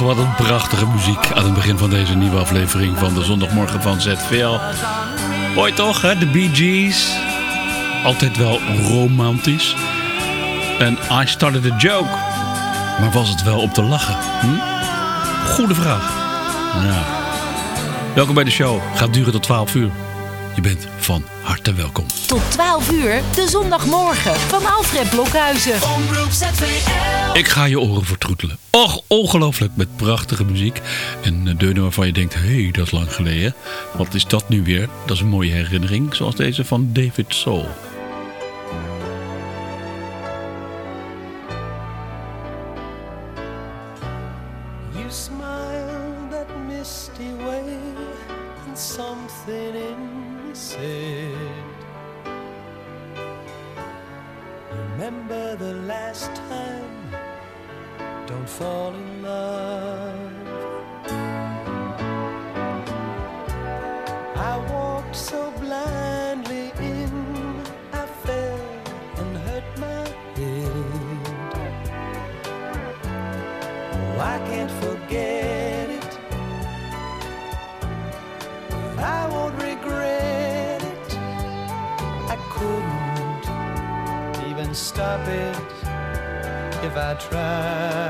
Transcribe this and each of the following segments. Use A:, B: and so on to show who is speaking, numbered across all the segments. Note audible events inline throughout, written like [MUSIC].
A: Wat een prachtige muziek aan het begin van deze nieuwe aflevering van de zondagmorgen van ZVL. Mooi toch, hè? De Bee Gees. Altijd wel romantisch. En I started a joke. Maar was het wel op te lachen? Hm? Goede vraag. Welkom bij de show. Gaat duren tot 12 uur. Je bent van harte welkom.
B: Tot 12 uur, de zondagmorgen van Alfred Blokhuizen.
A: Ik ga je oren vertroetelen. Och, ongelooflijk met prachtige muziek. En eh, deunen waarvan je denkt, hé, hey, dat is lang geleden. Wat is dat nu weer? Dat is een mooie herinnering, zoals deze van David Soul.
C: I.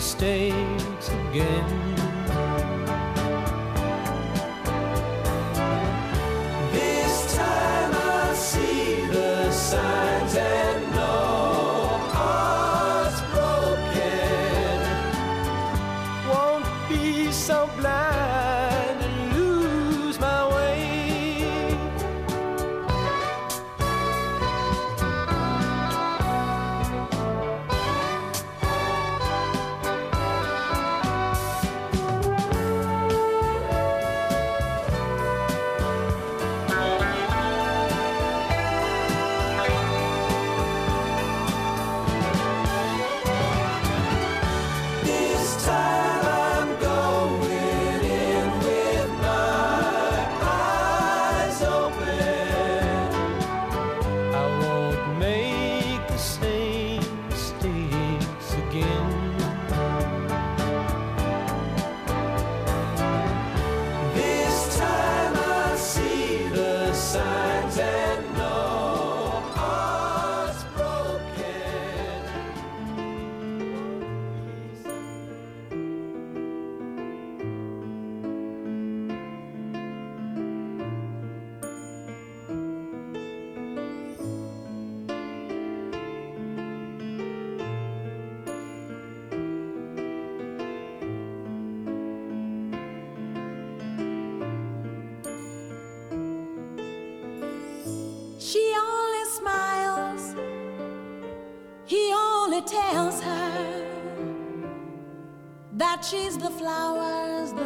C: mistakes again.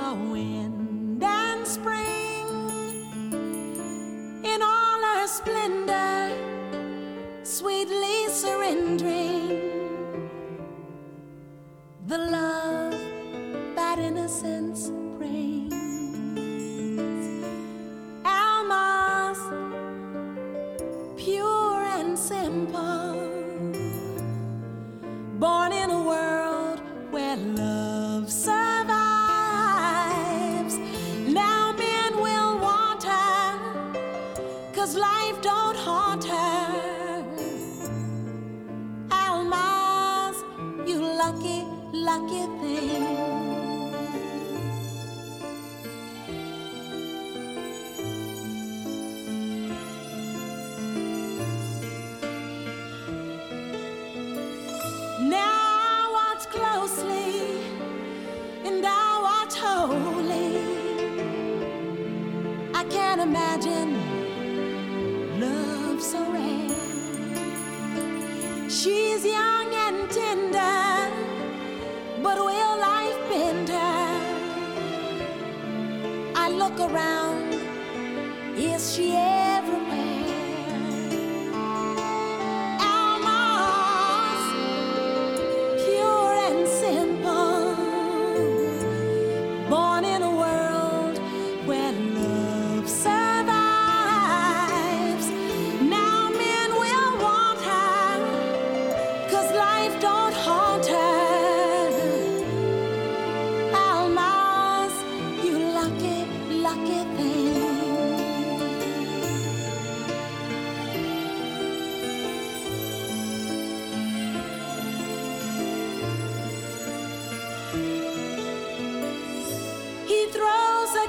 C: the
D: wind and spring in all her splendor, sweetly surrendering the love.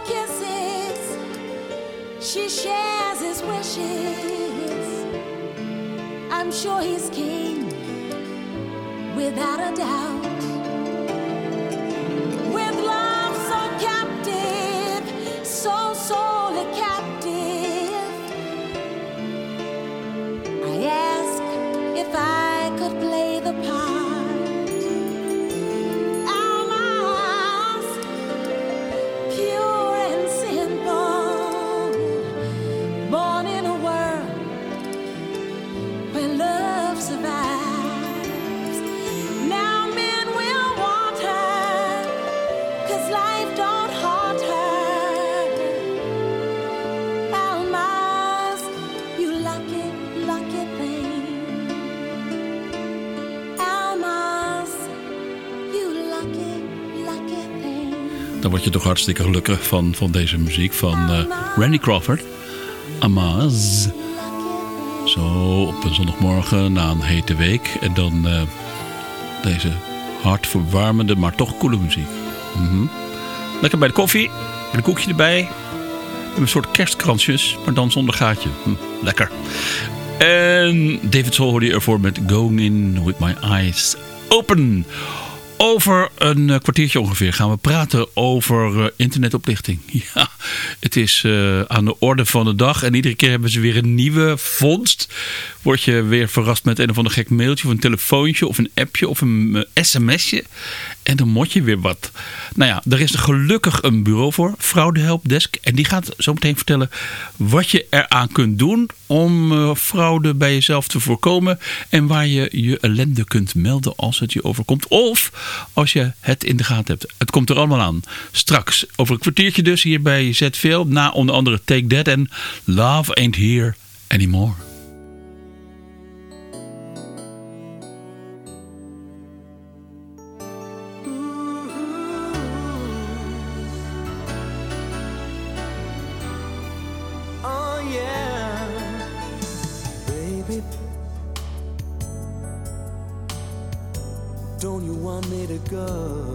D: kisses, she shares his wishes. I'm sure he's king, without a doubt.
A: Je toch hartstikke gelukkig van, van deze muziek van uh, Randy Crawford. Amaz. Zo op een zondagmorgen na een hete week. En dan uh, deze hartverwarmende, maar toch coole muziek. -hmm. Lekker bij de koffie, met een koekje erbij. Een soort kerstkransjes, maar dan zonder gaatje. Hm, lekker. En David Soul hoorde je ervoor met Going In With My Eyes Open. Over een eh, kwartiertje ongeveer gaan we praten over uh, internetoplichting. [LAUGHS] Ja, het is uh, aan de orde van de dag en iedere keer hebben ze weer een nieuwe vondst. Word je weer verrast met een of ander gek mailtje of een telefoontje of een appje of een sms'je. En dan moet je weer wat. Nou ja, er is er gelukkig een bureau voor, Fraudehelpdesk. En die gaat zo meteen vertellen wat je eraan kunt doen om uh, fraude bij jezelf te voorkomen. En waar je je ellende kunt melden als het je overkomt. Of als je het in de gaten hebt. Het komt er allemaal aan. Straks, over een kwartiertje dus hier bij ZVL. Na onder andere Take That en Love Ain't Here Anymore.
E: Don't you want me to go?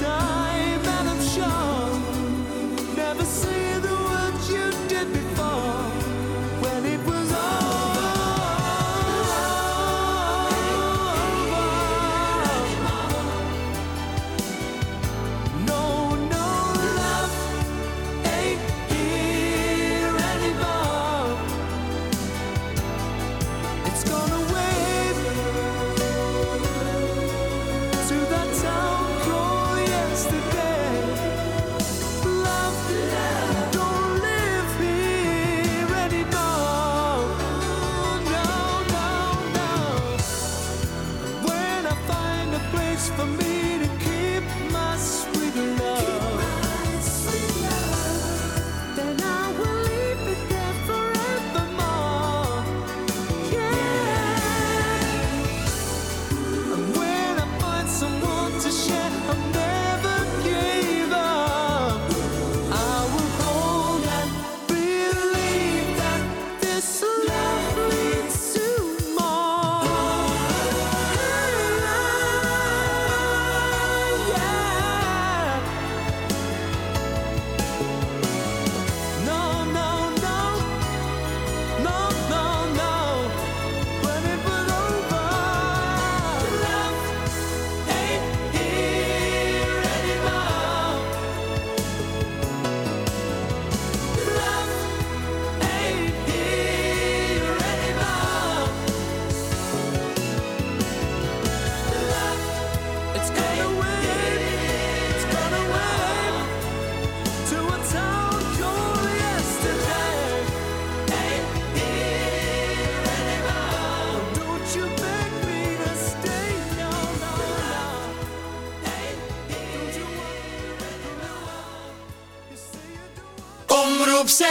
E: time,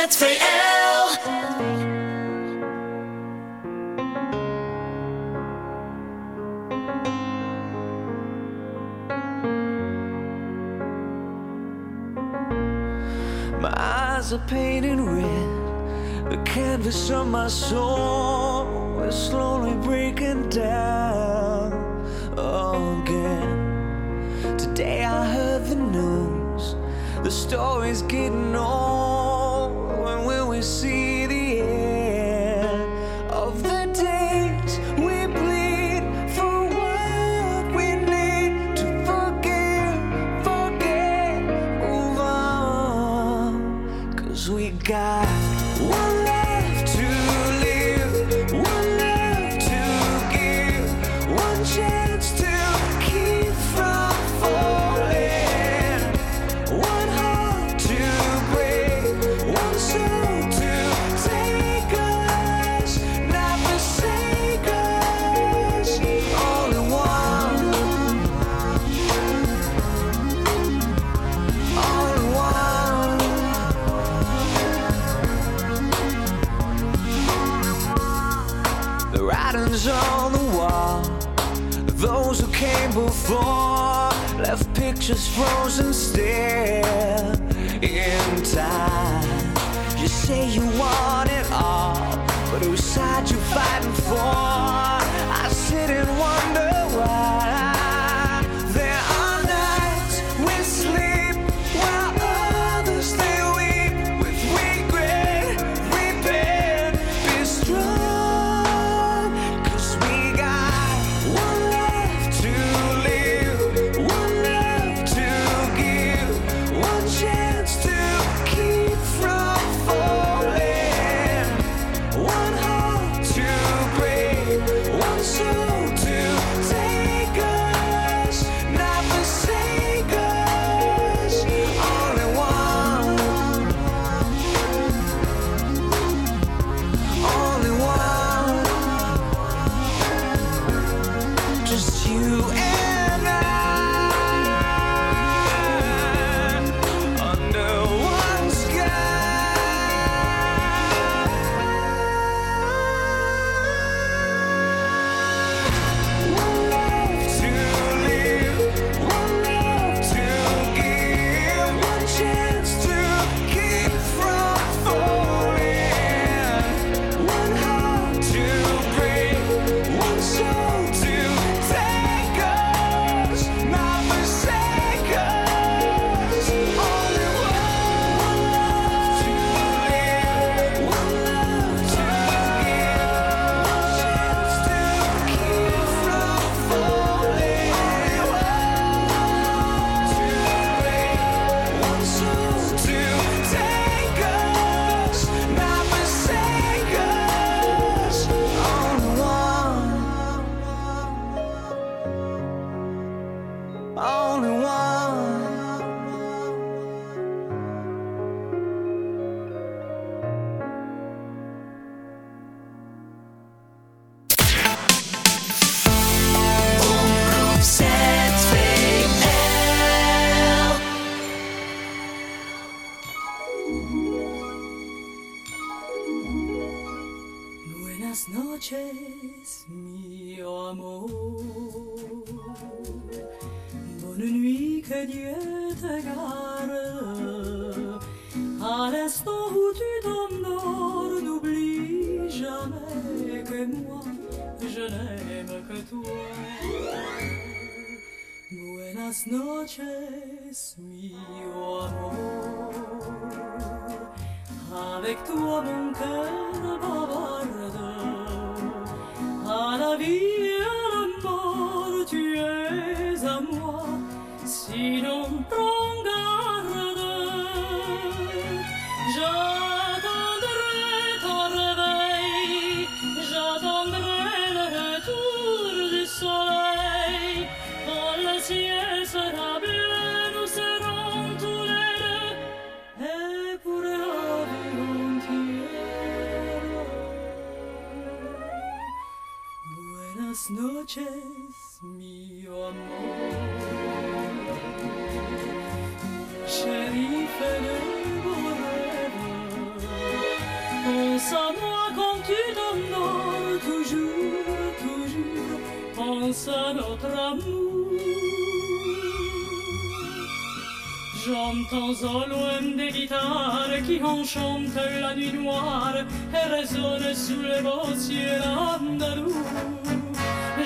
F: Omroep ZVL.
G: Bonne nuit, que Dieu te garde. À l'instant où tu t'endors, n'oublie jamais que moi, je n'aime que toi. Buenas noches, mi amor. Avec toi, mon cœur bavarde à la vie et à la mort, tu es à moi, sinon prends noches, mi amor. Pense à moi quand tu t'endors, toujours, toujours, pense à notre amour. J'entends au loin des guitares qui enchantent la nuit noire et résonnent sous les beaux ciels andalous.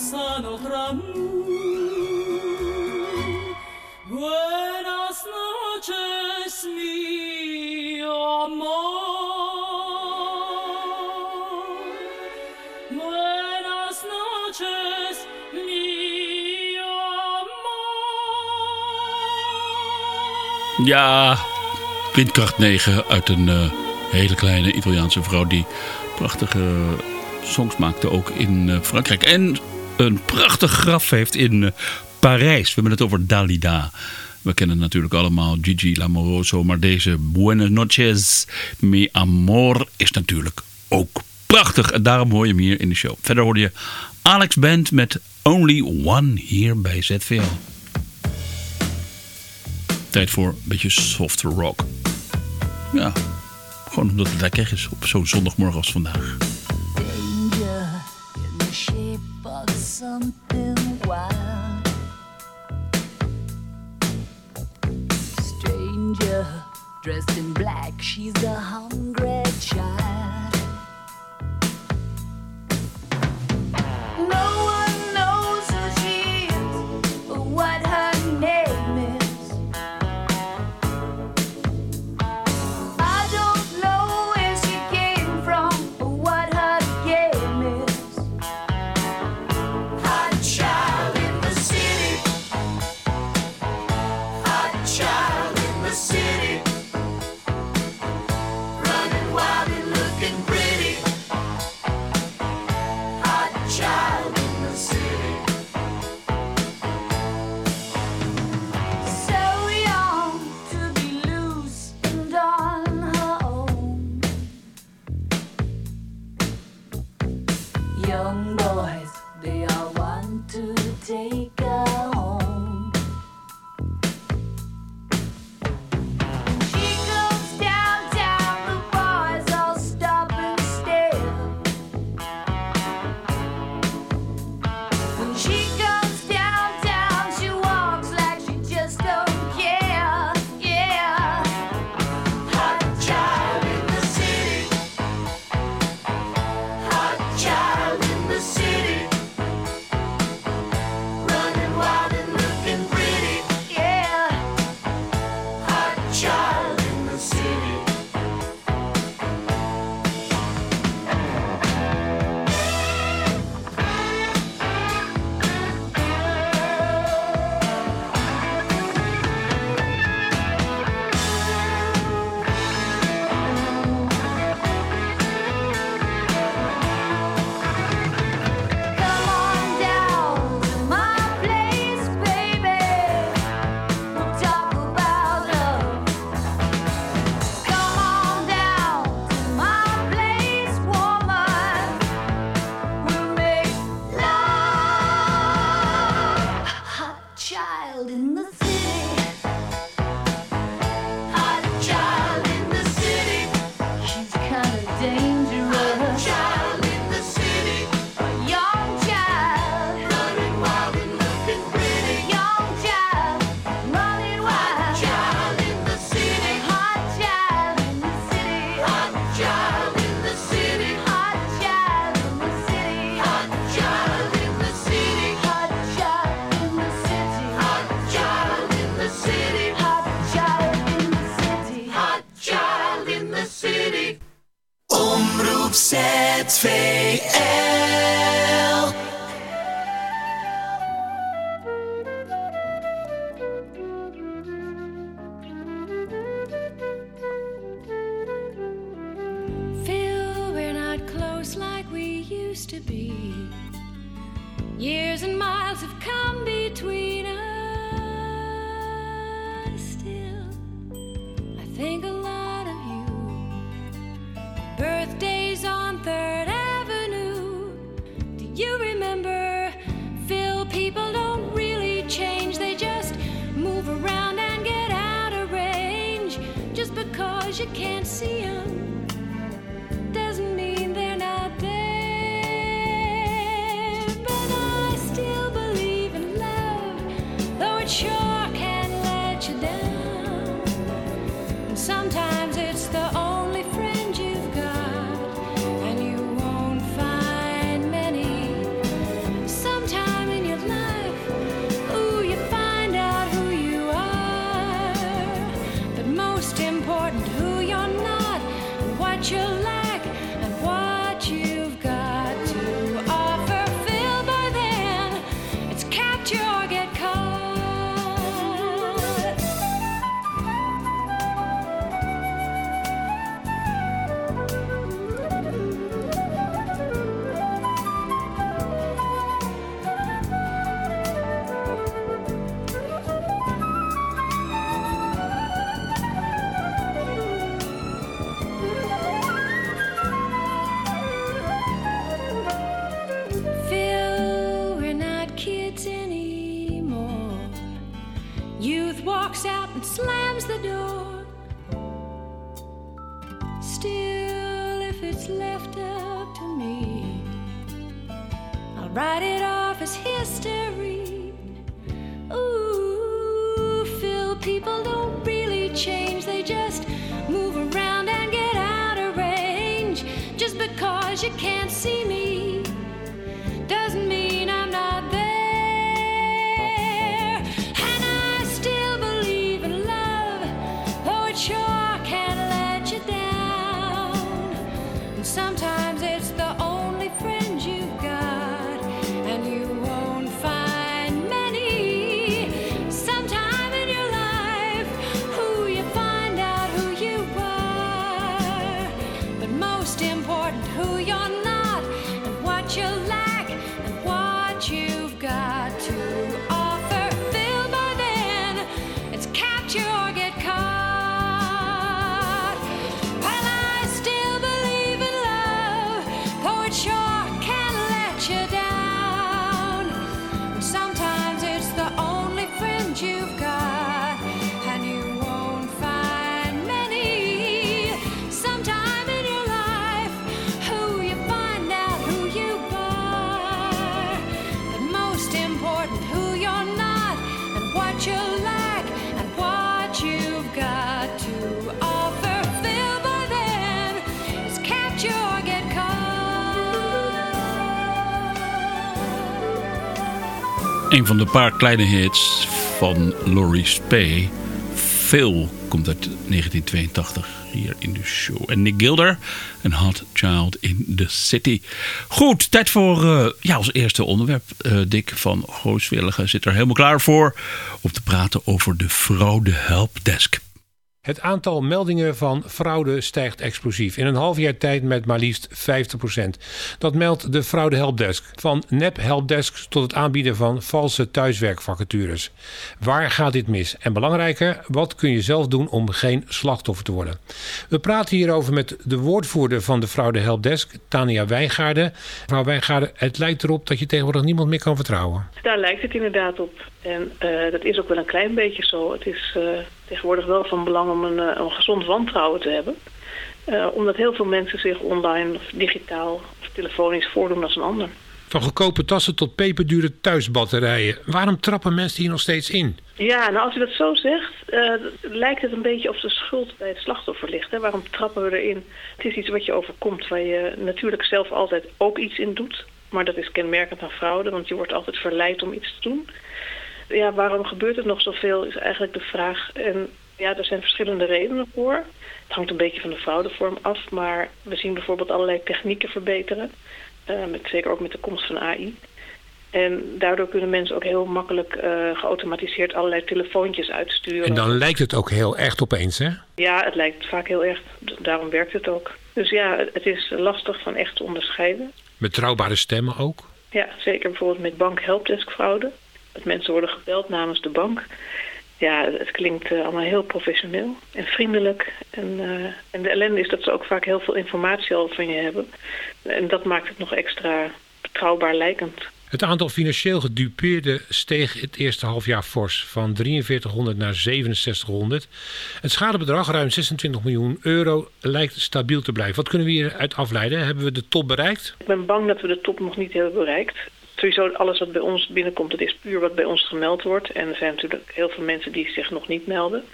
G: dansa notre amor. Buenas noches, mi amor. Buenas noches, mi amor.
D: Ja, windkracht 9 uit een uh, hele kleine Italiaanse vrouw die prachtige eh, songs maakte ook in eh, Frankrijk. En een prachtig graf heeft in eh, Parijs. We hebben het over Dalida. We kennen natuurlijk allemaal Gigi Lamoroso, maar deze Buenas noches, mi amor is natuurlijk ook prachtig. En daarom hoor je hem hier in de show. Verder hoor je Alex Band met Only One hier bij ZVL. Tijd voor een beetje soft rock. Ja, gewoon omdat het lekker is op zo'n zondagmorgen als vandaag.
H: 2FM.
A: Een van de paar kleine hits van Laurie Spey. Phil komt uit 1982 hier in de show. En Nick Gilder, een Hot Child in the City. Goed, tijd voor eh, ja, ons eerste onderwerp. Eh, Dick van Gooswillige zit er helemaal klaar voor... om te praten over de Fraude Helpdesk.
I: Het aantal meldingen van fraude stijgt explosief. In een half jaar tijd met maar liefst 50%. Dat meldt de Fraude Helpdesk. Van nep helpdesks tot het aanbieden van valse thuiswerkvacatures. Waar gaat dit mis? En belangrijker, wat kun je zelf doen om geen slachtoffer te worden? We praten hierover met de woordvoerder van de Fraude Helpdesk, Tania Wijngaarden. Mevrouw Wijngaarden, het lijkt erop dat je tegenwoordig niemand meer kan vertrouwen.
J: Daar lijkt het inderdaad op. En eh, dat is ook wel een klein beetje zo. Het is eh, tegenwoordig wel van belang om een, eh, een gezond wantrouwen te hebben. Eh, omdat heel veel mensen zich online of digitaal of telefonisch voordoen als een ander.
I: Van goedkope tassen tot peperdure thuisbatterijen. Waarom trappen mensen hier nog steeds in?
J: Ja, nou als u dat zo zegt, eh, lijkt het een beetje of de schuld bij het slachtoffer ligt. Hè? Waarom trappen we erin? Het is iets wat je overkomt, waar je natuurlijk zelf altijd ook iets in doet. Maar dat is kenmerkend aan fraude, want je wordt altijd verleid om iets te doen. Ja, waarom gebeurt het nog zoveel, is eigenlijk de vraag. En ja, er zijn verschillende redenen voor. Het hangt een beetje van de fraudevorm af, maar we zien bijvoorbeeld allerlei technieken verbeteren. met, zeker ook met de komst van AI. En daardoor kunnen mensen ook heel makkelijk eh, geautomatiseerd allerlei telefoontjes uitsturen.
I: En dan lijkt het ook heel echt opeens, hè?
J: Ja, het lijkt vaak heel echt. Daarom werkt het ook. Dus ja, het- het is lastig van echt te onderscheiden.
I: Betrouwbare stemmen ook.
J: Ja, zeker bijvoorbeeld met bank helpdesk fraude. Dat mensen worden gebeld namens de bank. Ja, het klinkt eh, allemaal heel professioneel en vriendelijk. En, eh, en de ellende is dat ze ook vaak heel veel informatie al van je hebben. En dat maakt het nog extra betrouwbaar lijkend.
I: Het aantal financieel gedupeerden steeg het eerste halfjaar fors van 4300 naar 6700. Het schadebedrag, ruim 26 miljoen euro, lijkt stabiel te blijven. Wat kunnen we hieruit afleiden? Hebben we de top bereikt?
J: Ik ben bang dat we de top nog niet hebben bereikt. Sowieso alles wat bij ons binnenkomt, dat is puur wat bij ons gemeld wordt. En er zijn natuurlijk heel veel mensen die zich nog niet melden.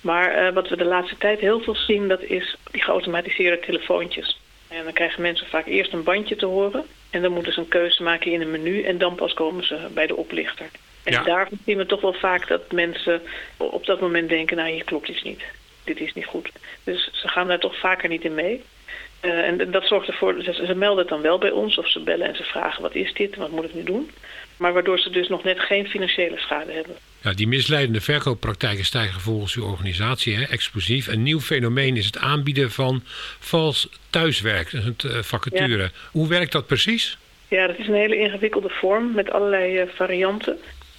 J: Maar eh, wat we de laatste tijd heel veel zien, dat is die geautomatiseerde telefoontjes. En dan krijgen mensen vaak eerst een bandje te horen. En dan moeten ze een keuze maken in een menu. En dan pas komen ze bij de oplichter. En
I: Ja.
J: daarvan zien we toch wel vaak dat mensen op dat moment denken... nou, hier klopt iets niet. Dit is niet goed. Dus ze gaan daar toch vaker niet in mee. Eh, en dat zorgt ervoor, ze, ze melden het dan wel bij ons of ze bellen en ze vragen wat is dit, wat moet ik nu doen. Maar waardoor ze dus nog net geen financiële schade hebben.
I: Ja, die misleidende verkooppraktijken stijgen volgens uw organisatie hè, explosief. Een nieuw fenomeen is het aanbieden van vals thuiswerk, dus het eh, vacature. Hoe werkt dat precies?
J: Ja, dat is een hele ingewikkelde vorm met allerlei eh, varianten.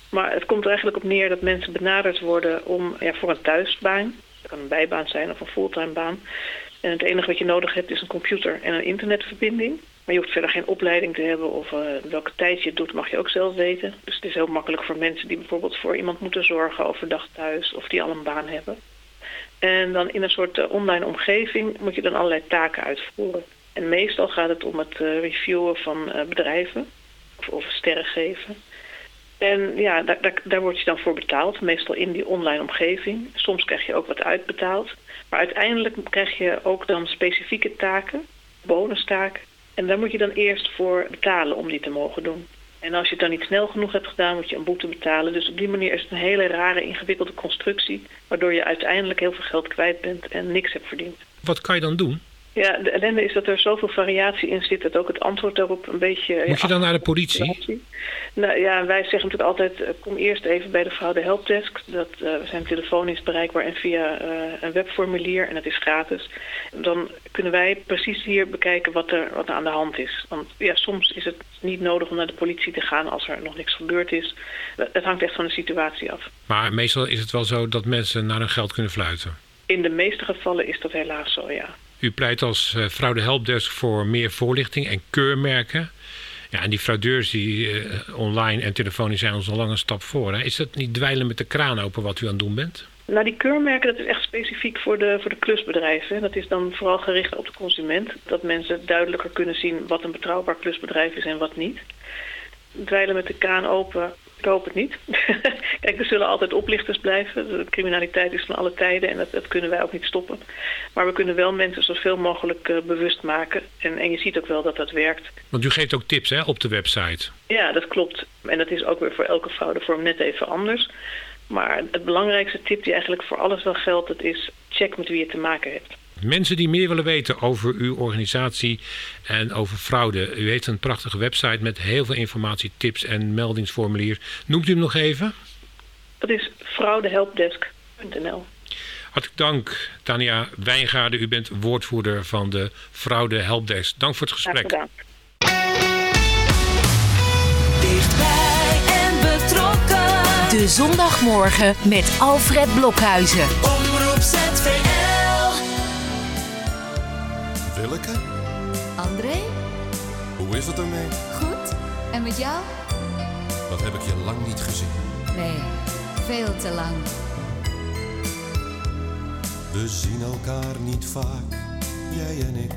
J: Maar het komt er eigenlijk op neer dat mensen benaderd worden om, ja, voor een thuisbaan. Dat kan een bijbaan zijn of een fulltime baan. En het enige wat je nodig hebt is een computer en een internetverbinding. Maar je hoeft verder geen opleiding te hebben of eh, welke tijd je het doet mag je ook zelf weten. Dus het is heel makkelijk voor mensen die bijvoorbeeld voor iemand moeten zorgen overdag thuis of die al een baan hebben. En dan in een soort eh, online omgeving moet je dan allerlei taken uitvoeren. En meestal gaat het om het eh, reviewen van bedrijven of, of sterren geven. En ja, daar, daar, daar word je dan voor betaald, meestal in die online omgeving. Soms krijg je ook wat uitbetaald. Maar uiteindelijk krijg je ook dan specifieke taken, bonustaken. En daar moet je dan eerst voor betalen om die te mogen doen. En als je het dan niet snel genoeg hebt gedaan, moet je een boete betalen. Dus op die manier is het een hele rare, ingewikkelde constructie... waardoor je uiteindelijk heel veel geld kwijt bent en niks hebt verdiend.
I: Wat kan je dan doen?
J: Ja, de ellende is dat er zoveel variatie in zit... dat ook het antwoord daarop een beetje...
I: Moet je dan naar de politie?
J: Nou ja, wij zeggen natuurlijk altijd... eh, kom eerst even bij de fraude helpdesk. Dat, eh, we zijn telefonisch bereikbaar en via eh, een webformulier... en dat is gratis. Dan kunnen wij precies hier bekijken wat er, wat er aan de hand is. Want ja, soms is het niet nodig om naar de politie te gaan... als er nog niks gebeurd is. Het hangt echt van de situatie af.
I: Maar meestal is het wel zo dat mensen naar hun geld kunnen fluiten.
J: In de meeste gevallen is dat helaas zo, ja.
I: U pleit als eh, fraude helpdesk voor meer voorlichting en keurmerken. Ja, en die fraudeurs die eh, online en telefonisch zijn ons al lang een stap voor. Is dat niet dweilen met de kraan open wat u aan het doen bent?
J: Nou, die keurmerken, dat is echt specifiek voor de, voor de klusbedrijven. Dat is dan vooral gericht op de consument. Dat mensen duidelijker kunnen zien wat een betrouwbaar klusbedrijf is en wat niet. Dweilen met de kraan open, ik hoop het niet. [LAUGHS] Kijk, er zullen altijd oplichters blijven. De criminaliteit is van alle tijden en dat, dat kunnen wij ook niet stoppen. Maar we kunnen wel mensen zoveel mogelijk eh, bewust maken. En, en je ziet ook wel dat dat werkt.
I: Want u geeft ook tips hè, op de website.
J: Ja, dat klopt. En dat is ook weer voor elke fraudevorm net even anders. Maar het belangrijkste tip die eigenlijk voor alles wel geldt, dat is check met wie je te maken hebt.
I: Mensen die meer willen weten over uw organisatie en over fraude. U heeft een prachtige website met heel veel informatie, tips en meldingsformulier. Noemt u hem nog even?
J: Dat is fraudehelpdesk.nl.
I: Hartelijk dank, Tania Wijngaarden. U bent woordvoerder van de Fraude Helpdesk. Dank voor het gesprek.
B: Dichtbij en betrokken. De zondagmorgen met Alfred Blokhuizen.
F: Omroep
K: Willeke,
L: André,
K: hoe is het ermee?
L: goed? En met jou?
K: Dat heb ik je lang niet gezien.
L: Nee, veel te lang.
K: We zien elkaar niet vaak, jij en ik.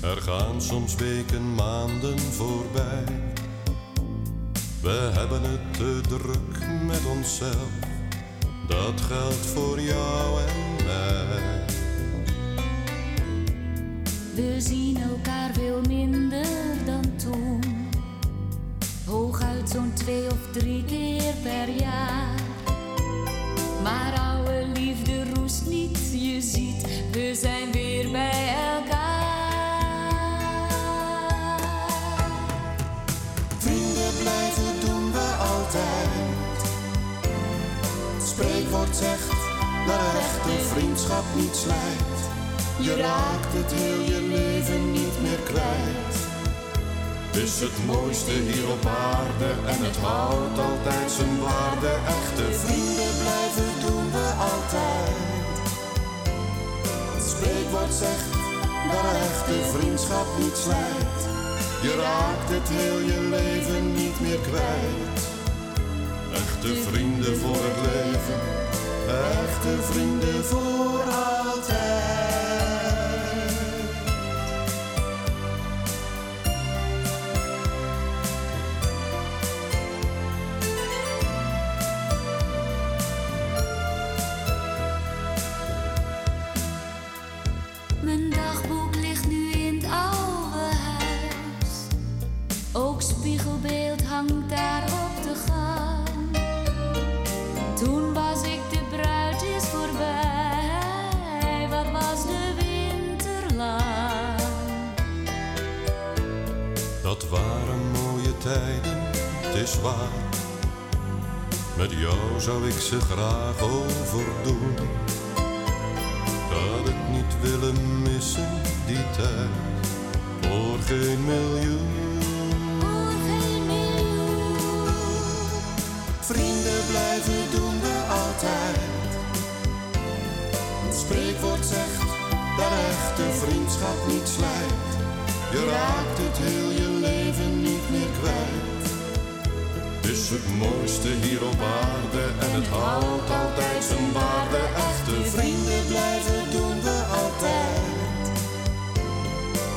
K: Er gaan soms weken, maanden voorbij. We hebben het te druk met onszelf. Dat geldt voor jou en mij.
L: We zien elkaar veel minder dan toen. Hooguit zo'n twee of drie keer per jaar. Maar oude liefde roest niet, je ziet, we zijn weer bij elkaar.
F: Vrienden blijven doen we altijd. Spreekwoord zegt dat echte vriendschap niet slijt. Je raakt het heel je leven niet meer kwijt.
K: is het mooiste hier op aarde en het houdt altijd zijn waarde. Echte
F: Vrienden blijven doen we altijd. Het spreekwoord zegt dat echte vriendschap niet slijt. Je raakt het heel je leven niet meer kwijt.
K: Echte vrienden voor het leven,
F: Echte vrienden voor.
L: Het is
K: waar. Met jou zou ik ze graag overdoen. Had ik niet willen missen, die tijd, voor geen miljoen.
F: Vrienden blijven doen we altijd. Het spreekwoord zegt dat echte vriendschap niet slijt. Je raakt het heel je leven niet meer kwijt.
K: Het is het mooiste hier op aarde en het houdt altijd zijn waarde. Echte
F: Vrienden blijven doen we altijd.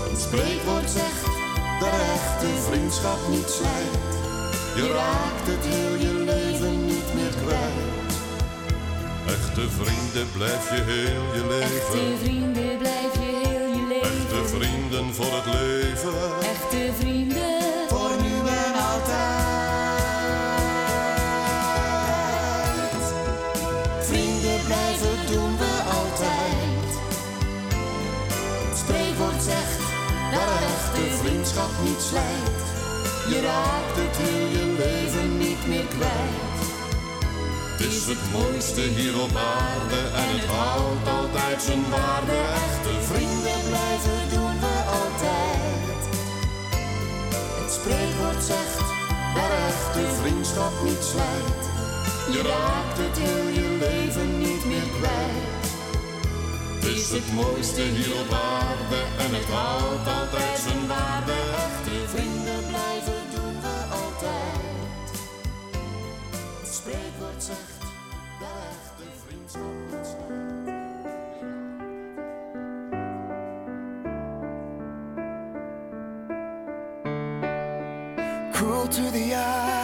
F: Het spreekwoord zegt dat echte vriendschap niet slijt. Je raakt het heel je leven niet meer kwijt.
K: Echte vrienden blijf je heel je
L: Echte
K: leven.
L: vrienden blijf je heel je leven.
K: Echte vrienden voor het leven.
L: Echte vrienden
F: zegt dat echte vriendschap niet slijt. Je raakt het heel je leven niet meer kwijt.
K: Het is het mooiste hier op aarde en het houdt altijd zijn waarde. Echte
F: Vrienden blijven doen we altijd. Het spreekwoord zegt dat echte vriendschap niet slijt. Je raakt het heel je leven niet meer kwijt.
K: Is het mooiste hier op aarde en het houdt altijd zijn waarde.
F: Echte vrienden blijven doen we altijd. Het spreekwoord zegt dat echte vriendschap
E: to the eye,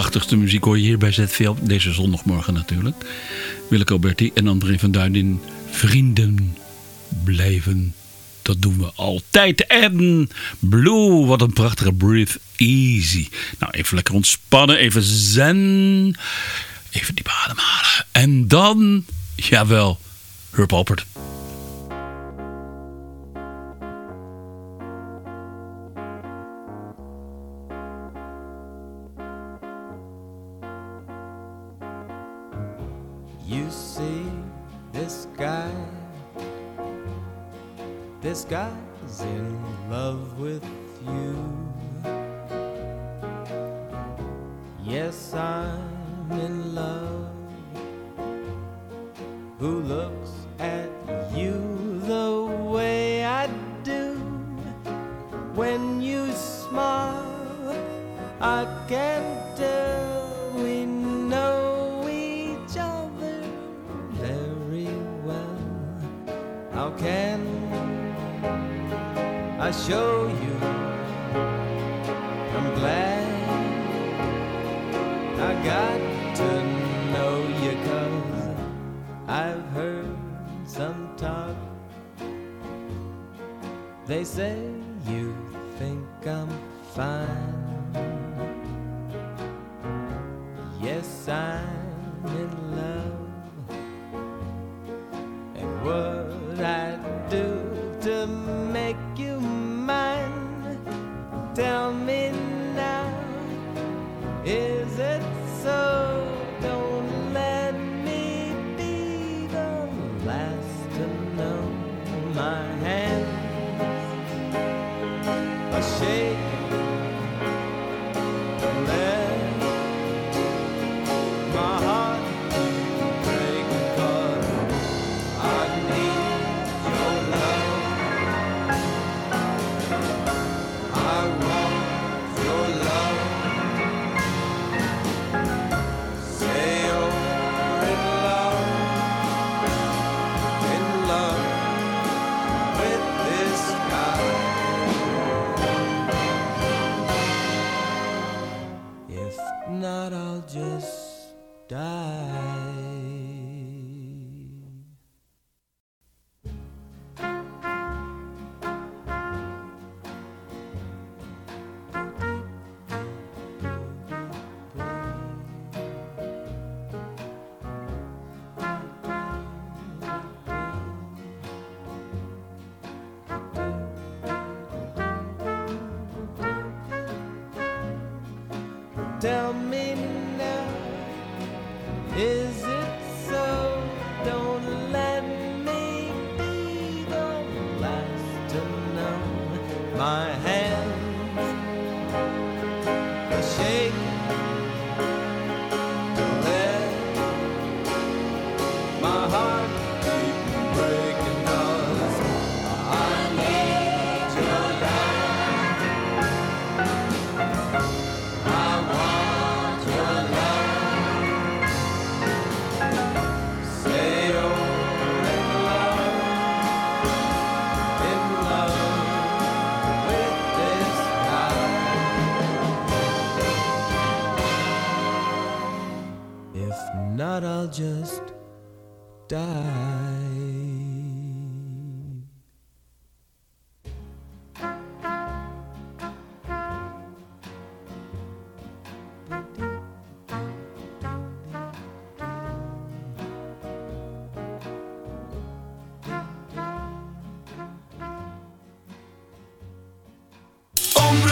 C: prachtigste muziek hoor je hier bij ZVL. Deze zondagmorgen natuurlijk. Willeke Alberti en André van Duin in Vrienden blijven. Dat doen we altijd. En Blue, wat een prachtige Breathe Easy. Nou, even lekker ontspannen, even zen. Even diep ademhalen. En dan, jawel, Herb Alpert.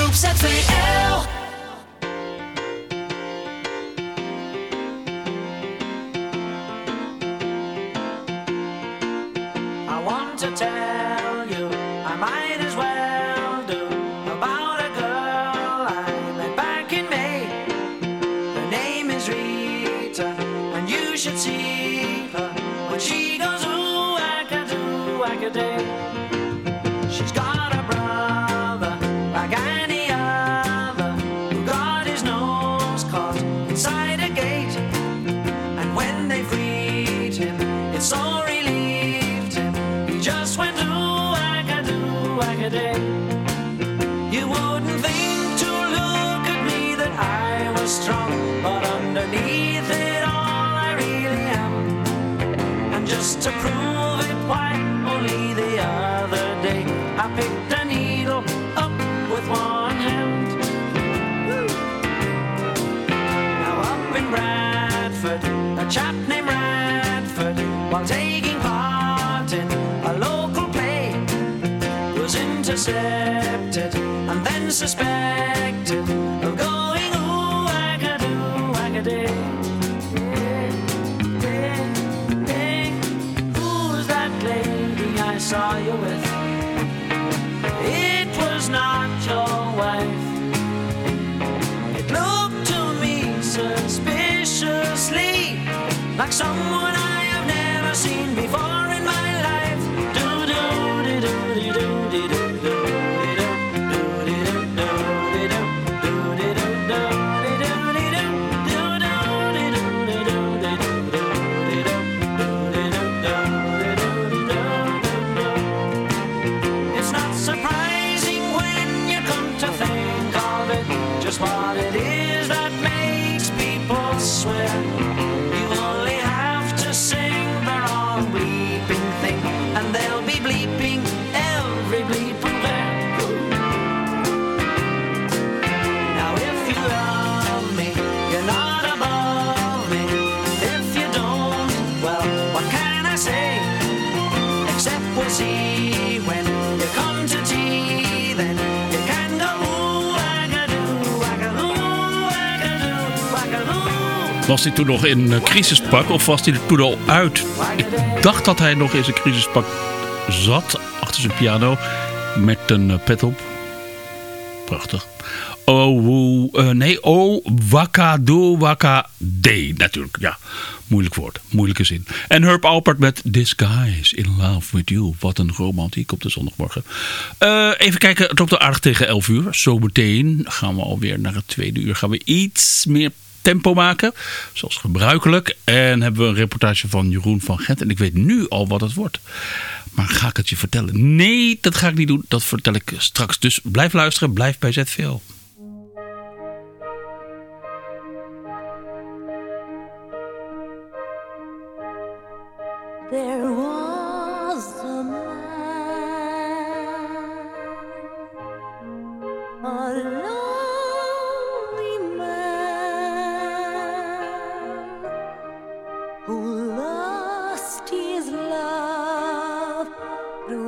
M: Op ZVL.
N: Suspected of going ooh, wackadoo, wackaday. Hey, hey, who's that lady I saw you with? It was not your wife. It looked to me suspiciously like someone
A: Was hij toen nog in een crisispak of was hij er toen al uit? Ik dacht dat hij nog in zijn crisispak zat, achter zijn piano, met een eh, pet op. Prachtig. Oh, eh, nee, oh, wakado, wakade. Natuurlijk, ja. Moeilijk woord, moeilijke zin. En Herb Alpert met This Guy is in Love With You. Wat een romantiek op de zondagmorgen. Eh, even kijken, het loopt al aardig tegen 11 uur. Zometeen gaan we alweer naar het tweede uur. Gaan we iets meer tempo maken, zoals gebruikelijk. En hebben we een reportage van Jeroen van Gent. En ik weet nu al wat het wordt. Maar ga ik het je vertellen? Nee, dat ga ik niet doen. Dat vertel ik straks. Dus blijf luisteren, blijf bij ZVL.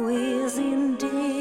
D: Is indeed.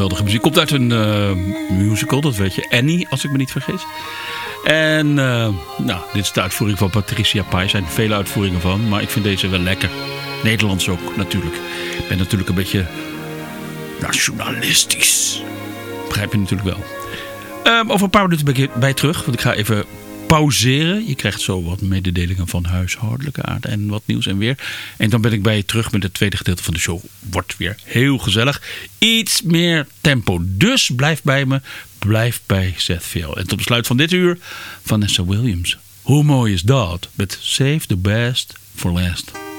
D: Geweldige muziek. Komt uit een eh, musical, dat weet je. Annie, als ik me niet vergis. En eh, nou, dit is de uitvoering van Patricia Pai. Er zijn vele uitvoeringen van, maar ik vind deze wel lekker. Nederlands ook, natuurlijk. Ik ben natuurlijk een beetje nationalistisch. Begrijp je natuurlijk wel. Ehm, over een paar minuten ben ik bij terug, want ik ga even pauzeren. Je krijgt zo wat mededelingen van huishoudelijke aard en wat nieuws en weer. En dan ben ik bij je terug met het tweede gedeelte van de show. Wordt weer heel gezellig. Iets meer tempo. Dus blijf bij me. Blijf bij ZVL. En tot besluit van dit uur, Vanessa Williams. Hoe mooi is dat? Met Save the Best for Last.